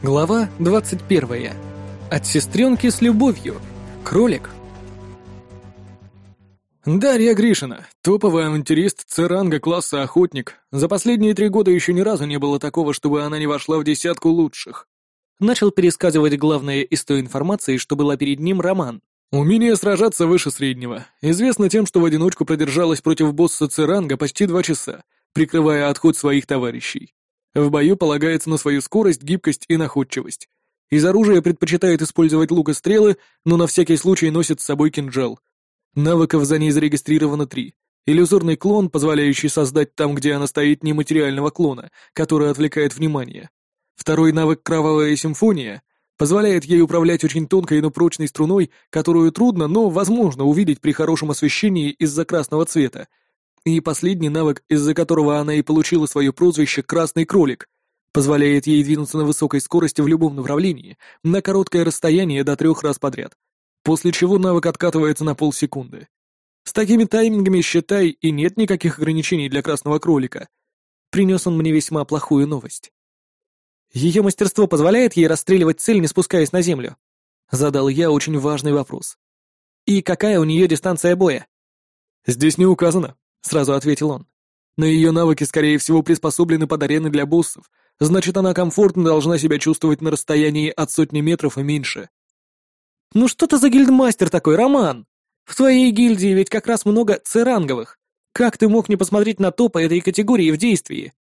Глава 21. От сестренки с любовью. Кролик. Дарья Гришина, топовый авантюрист С-ранга класса охотник. За последние три года еще ни разу не было такого, чтобы она не вошла в десятку лучших. Начал пересказывать главное из той информации, что была перед ним Роман. Умение сражаться выше среднего. Известно тем, что в одиночку продержалась против босса С-ранга почти два часа, прикрывая отход своих товарищей. В бою полагается на свою скорость, гибкость и находчивость. Из оружия предпочитает использовать лук и стрелы, но на всякий случай носит с собой кинжал. Навыков за ней зарегистрировано три. Иллюзорный клон, позволяющий создать там, где она стоит, нематериального клона, который отвлекает внимание. Второй навык «Кровавая симфония» позволяет ей управлять очень тонкой, но прочной струной, которую трудно, но возможно увидеть при хорошем освещении из-за красного цвета, и последний навык, из-за которого она и получила свое прозвище «Красный кролик», позволяет ей двинуться на высокой скорости в любом направлении, на короткое расстояние до трех раз подряд, после чего навык откатывается на полсекунды. С такими таймингами, считай, и нет никаких ограничений для красного кролика. Принес он мне весьма плохую новость. Ее мастерство позволяет ей расстреливать цель, не спускаясь на землю? Задал я очень важный вопрос. И какая у нее дистанция боя? Здесь не указано, — сразу ответил он. «Но ее навыки, скорее всего, приспособлены под арены для боссов, значит, она комфортно должна себя чувствовать на расстоянии от сотни метров и меньше». «Ну что ты за гильдмастер такой, Роман? В твоей гильдии ведь как раз много церанговых. Как ты мог не посмотреть на топы этой категории в действии?»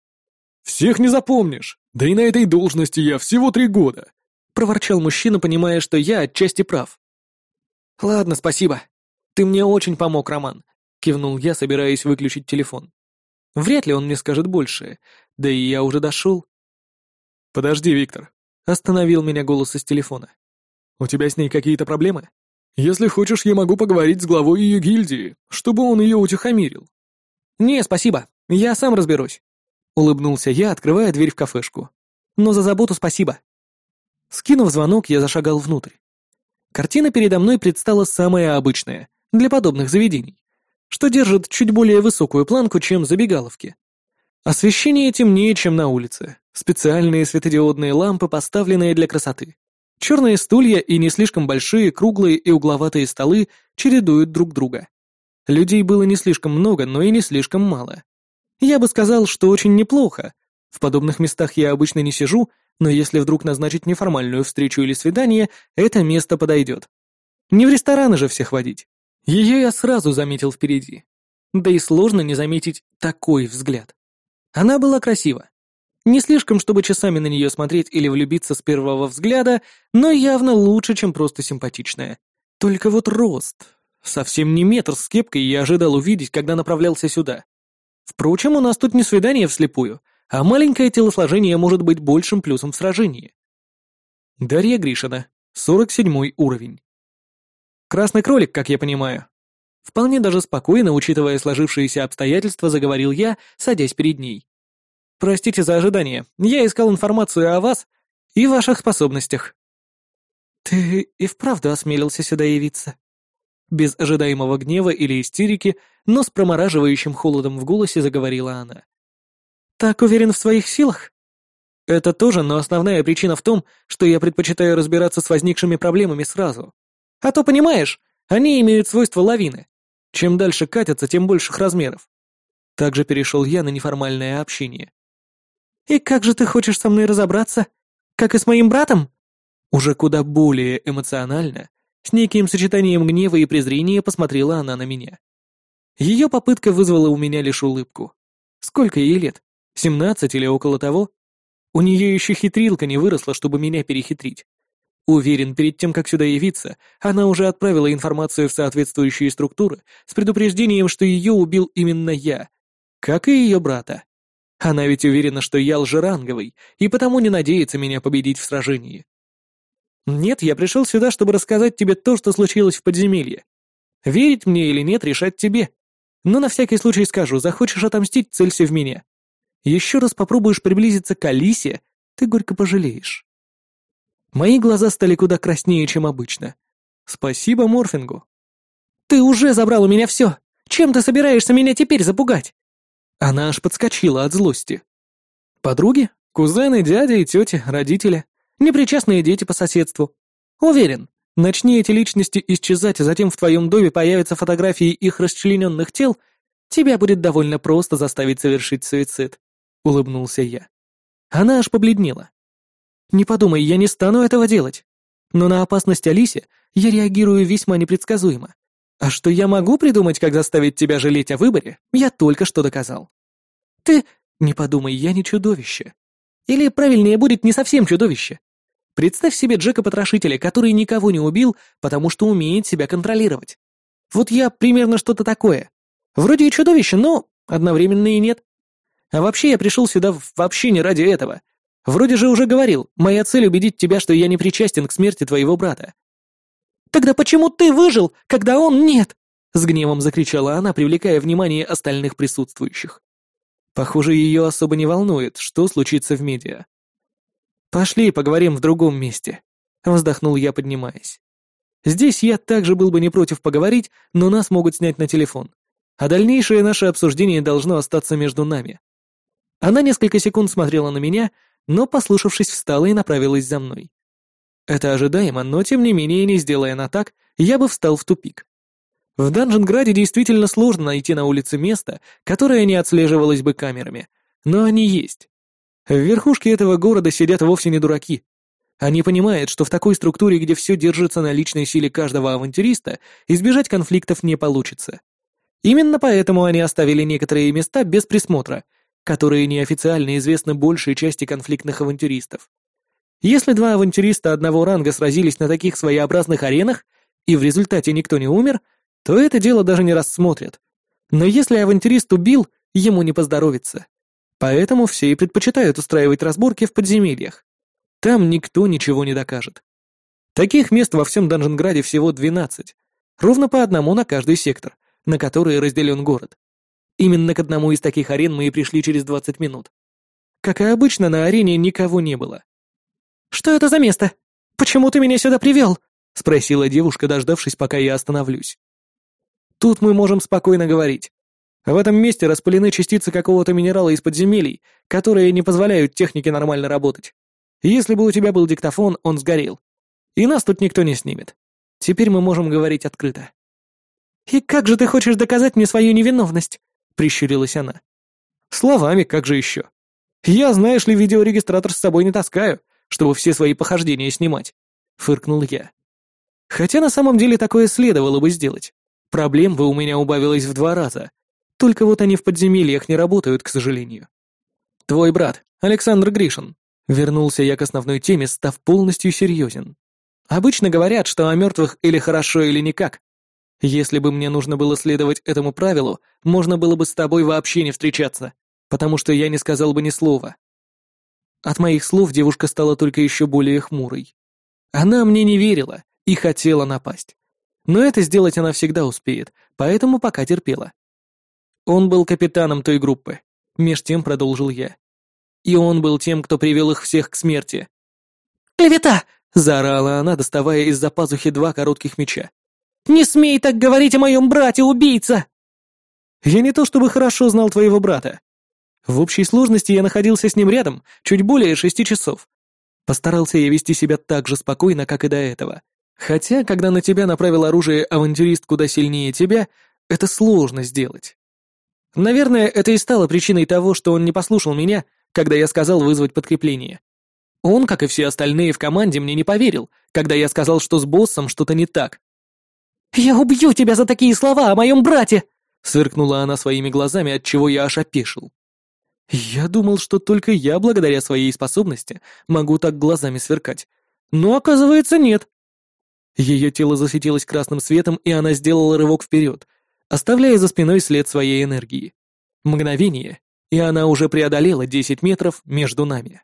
«Всех не запомнишь. Да и на этой должности я всего три года», — проворчал мужчина, понимая, что я отчасти прав. «Ладно, спасибо. Ты мне очень помог, Роман. Кивнул я, собираясь выключить телефон. Вряд ли он мне скажет больше, да и я уже дошел. «Подожди, Виктор», — остановил меня голос из телефона. «У тебя с ней какие-то проблемы? Если хочешь, я могу поговорить с главой ее гильдии, чтобы он ее утихомирил». «Не, спасибо, я сам разберусь», — улыбнулся я, открывая дверь в кафешку. «Но за заботу спасибо». Скинув звонок, я зашагал внутрь. Картина передо мной предстала самая обычная, для подобных заведений что держит чуть более высокую планку, чем забегаловки. Освещение темнее, чем на улице. Специальные светодиодные лампы, поставленные для красоты. Черные стулья и не слишком большие, круглые и угловатые столы чередуют друг друга. Людей было не слишком много, но и не слишком мало. Я бы сказал, что очень неплохо. В подобных местах я обычно не сижу, но если вдруг назначить неформальную встречу или свидание, это место подойдет. Не в рестораны же всех водить. Ее я сразу заметил впереди. Да и сложно не заметить такой взгляд. Она была красива. Не слишком, чтобы часами на нее смотреть или влюбиться с первого взгляда, но явно лучше, чем просто симпатичная. Только вот рост. Совсем не метр с кепкой я ожидал увидеть, когда направлялся сюда. Впрочем, у нас тут не свидание вслепую, а маленькое телосложение может быть большим плюсом в сражении. Дарья Гришина, 47 уровень. Красный кролик, как я понимаю. Вполне даже спокойно, учитывая сложившиеся обстоятельства, заговорил я, садясь перед ней. Простите за ожидание. Я искал информацию о вас и ваших способностях. Ты и вправду осмелился сюда явиться? Без ожидаемого гнева или истерики, но с промораживающим холодом в голосе заговорила она. Так уверен в своих силах? Это тоже, но основная причина в том, что я предпочитаю разбираться с возникшими проблемами сразу. А то, понимаешь, они имеют свойство лавины. Чем дальше катятся, тем больших размеров. Также перешел я на неформальное общение. «И как же ты хочешь со мной разобраться? Как и с моим братом?» Уже куда более эмоционально, с неким сочетанием гнева и презрения посмотрела она на меня. Ее попытка вызвала у меня лишь улыбку. Сколько ей лет? Семнадцать или около того? У нее еще хитрилка не выросла, чтобы меня перехитрить. Уверен, перед тем, как сюда явиться, она уже отправила информацию в соответствующие структуры с предупреждением, что ее убил именно я, как и ее брата. Она ведь уверена, что я лжеранговый, и потому не надеется меня победить в сражении. Нет, я пришел сюда, чтобы рассказать тебе то, что случилось в подземелье. Верить мне или нет, решать тебе. Но на всякий случай скажу, захочешь отомстить, целься в меня. Еще раз попробуешь приблизиться к Алисе, ты горько пожалеешь. Мои глаза стали куда краснее, чем обычно. Спасибо морфингу. «Ты уже забрал у меня все! Чем ты собираешься меня теперь запугать?» Она аж подскочила от злости. Подруги, кузены, дяди и тети, родители. Непричастные дети по соседству. Уверен, начни эти личности исчезать, а затем в твоем доме появятся фотографии их расчлененных тел, тебя будет довольно просто заставить совершить суицид», — улыбнулся я. Она аж побледнела. «Не подумай, я не стану этого делать. Но на опасность Алисе я реагирую весьма непредсказуемо. А что я могу придумать, как заставить тебя жалеть о выборе, я только что доказал. Ты... Не подумай, я не чудовище. Или, правильнее будет, не совсем чудовище. Представь себе Джека-потрошителя, который никого не убил, потому что умеет себя контролировать. Вот я примерно что-то такое. Вроде и чудовище, но одновременно и нет. А вообще я пришел сюда вообще не ради этого. Вроде же уже говорил, моя цель убедить тебя, что я не причастен к смерти твоего брата. Тогда почему ты выжил, когда он нет? С гневом закричала она, привлекая внимание остальных присутствующих. Похоже, ее особо не волнует, что случится в медиа. «Пошли, поговорим в другом месте», — вздохнул я, поднимаясь. «Здесь я также был бы не против поговорить, но нас могут снять на телефон, а дальнейшее наше обсуждение должно остаться между нами». Она несколько секунд смотрела на меня, но, послушавшись, встала и направилась за мной. Это ожидаемо, но тем не менее, не сделая она так, я бы встал в тупик. В Данженграде действительно сложно найти на улице место, которое не отслеживалось бы камерами, но они есть. В верхушке этого города сидят вовсе не дураки. Они понимают, что в такой структуре, где все держится на личной силе каждого авантюриста, избежать конфликтов не получится. Именно поэтому они оставили некоторые места без присмотра, которые неофициально известны большей части конфликтных авантюристов. Если два авантюриста одного ранга сразились на таких своеобразных аренах, и в результате никто не умер, то это дело даже не рассмотрят. Но если авантюрист убил, ему не поздоровится. Поэтому все и предпочитают устраивать разборки в подземельях. Там никто ничего не докажет. Таких мест во всем Данженграде всего 12. Ровно по одному на каждый сектор, на который разделен город. Именно к одному из таких арен мы и пришли через 20 минут. Как и обычно, на арене никого не было. «Что это за место? Почему ты меня сюда привел?» — спросила девушка, дождавшись, пока я остановлюсь. «Тут мы можем спокойно говорить. В этом месте распылены частицы какого-то минерала из подземелий, которые не позволяют технике нормально работать. Если бы у тебя был диктофон, он сгорел. И нас тут никто не снимет. Теперь мы можем говорить открыто». «И как же ты хочешь доказать мне свою невиновность?» — прищурилась она. «Словами, как же еще? Я, знаешь ли, видеорегистратор с собой не таскаю, чтобы все свои похождения снимать», — фыркнул я. «Хотя на самом деле такое следовало бы сделать. Проблем бы у меня убавилось в два раза. Только вот они в подземельях не работают, к сожалению. Твой брат, Александр Гришин, вернулся я к основной теме, став полностью серьезен. Обычно говорят, что о мертвых или хорошо, или никак. Если бы мне нужно было следовать этому правилу, можно было бы с тобой вообще не встречаться, потому что я не сказал бы ни слова. От моих слов девушка стала только еще более хмурой. Она мне не верила и хотела напасть. Но это сделать она всегда успеет, поэтому пока терпела. Он был капитаном той группы, меж тем продолжил я. И он был тем, кто привел их всех к смерти. «Клевета!» — заорала она, доставая из-за пазухи два коротких меча. «Не смей так говорить о моем брате-убийца!» «Я не то чтобы хорошо знал твоего брата. В общей сложности я находился с ним рядом чуть более шести часов. Постарался я вести себя так же спокойно, как и до этого. Хотя, когда на тебя направил оружие авантюрист куда сильнее тебя, это сложно сделать. Наверное, это и стало причиной того, что он не послушал меня, когда я сказал вызвать подкрепление. Он, как и все остальные в команде, мне не поверил, когда я сказал, что с боссом что-то не так. «Я убью тебя за такие слова о моем брате!» сверкнула она своими глазами, от чего я аж опешил. Я думал, что только я, благодаря своей способности, могу так глазами сверкать. Но оказывается, нет. Ее тело засветилось красным светом, и она сделала рывок вперед, оставляя за спиной след своей энергии. Мгновение, и она уже преодолела 10 метров между нами.